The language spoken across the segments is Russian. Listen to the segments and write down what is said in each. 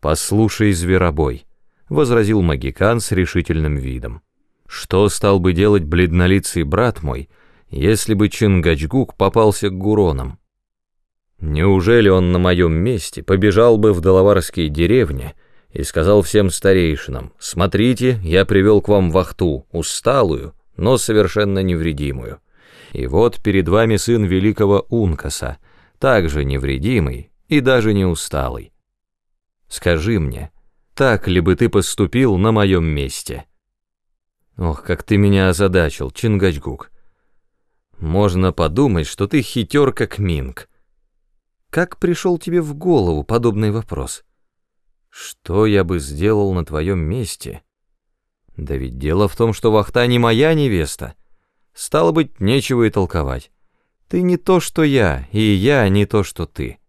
«Послушай, зверобой», — возразил Магикан с решительным видом. «Что стал бы делать бледнолицый брат мой, если бы Чингачгук попался к Гуронам? Неужели он на моем месте побежал бы в Доловарские деревни и сказал всем старейшинам, «Смотрите, я привел к вам вахту, усталую, но совершенно невредимую. И вот перед вами сын великого Ункаса, также невредимый и даже не усталый. Скажи мне, так ли бы ты поступил на моем месте?» Ох, как ты меня озадачил, Чингачгук. Можно подумать, что ты хитер, как Минг. Как пришел тебе в голову подобный вопрос? Что я бы сделал на твоем месте? Да ведь дело в том, что Вахта не моя невеста. Стало быть, нечего и толковать. Ты не то, что я, и я не то, что ты.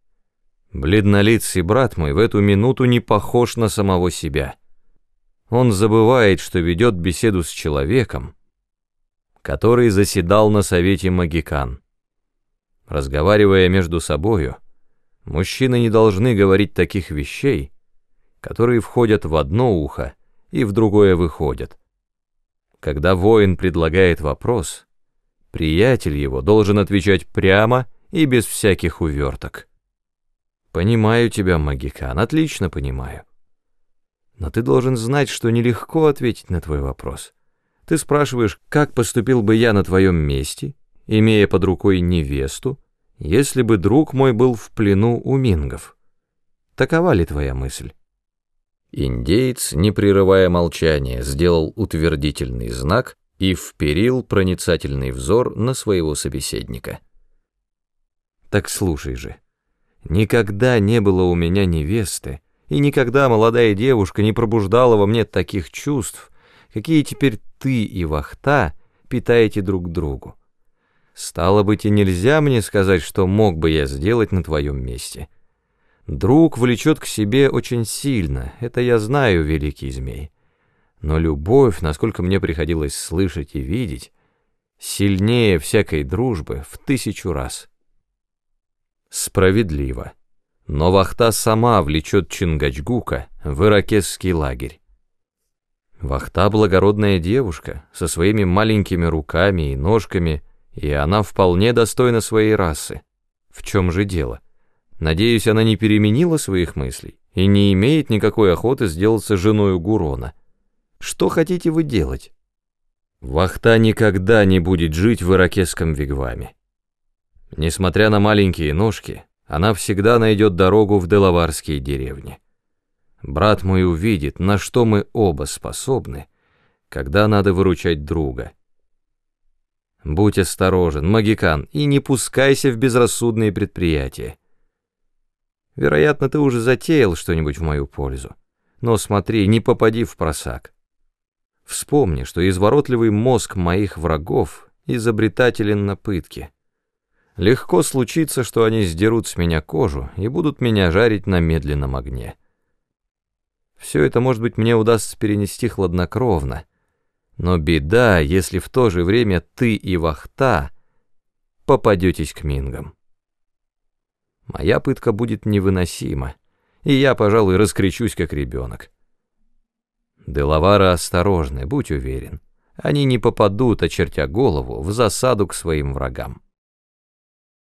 Бледнолицый брат мой в эту минуту не похож на самого себя. Он забывает, что ведет беседу с человеком, который заседал на совете магикан. Разговаривая между собою, Мужчины не должны говорить таких вещей, которые входят в одно ухо и в другое выходят. Когда воин предлагает вопрос, приятель его должен отвечать прямо и без всяких уверток. Понимаю тебя, Магикан, отлично понимаю. Но ты должен знать, что нелегко ответить на твой вопрос. Ты спрашиваешь, как поступил бы я на твоем месте, имея под рукой невесту, если бы друг мой был в плену у мингов. Такова ли твоя мысль? Индеец, не прерывая молчания, сделал утвердительный знак и вперил проницательный взор на своего собеседника. Так слушай же, никогда не было у меня невесты, и никогда молодая девушка не пробуждала во мне таких чувств, какие теперь ты и Вахта питаете друг другу. Стало быть, и нельзя мне сказать, что мог бы я сделать на твоем месте. Друг влечет к себе очень сильно, это я знаю, великий змей. Но любовь, насколько мне приходилось слышать и видеть, сильнее всякой дружбы в тысячу раз. Справедливо. Но Вахта сама влечет Чингачгука в иракесский лагерь. Вахта благородная девушка, со своими маленькими руками и ножками — и она вполне достойна своей расы. В чем же дело? Надеюсь, она не переменила своих мыслей и не имеет никакой охоты сделаться женой Гурона. Что хотите вы делать? Вахта никогда не будет жить в иракесском вигваме. Несмотря на маленькие ножки, она всегда найдет дорогу в делаварские деревни. Брат мой увидит, на что мы оба способны, когда надо выручать друга — Будь осторожен, магикан, и не пускайся в безрассудные предприятия. Вероятно, ты уже затеял что-нибудь в мою пользу. Но смотри, не попади в просак. Вспомни, что изворотливый мозг моих врагов изобретателен на пытке. Легко случится, что они сдерут с меня кожу и будут меня жарить на медленном огне. Все это, может быть, мне удастся перенести хладнокровно, но беда, если в то же время ты и Вахта попадетесь к мингам. Моя пытка будет невыносима, и я, пожалуй, раскричусь, как ребенок. Делавара осторожны, будь уверен. Они не попадут, очертя голову, в засаду к своим врагам.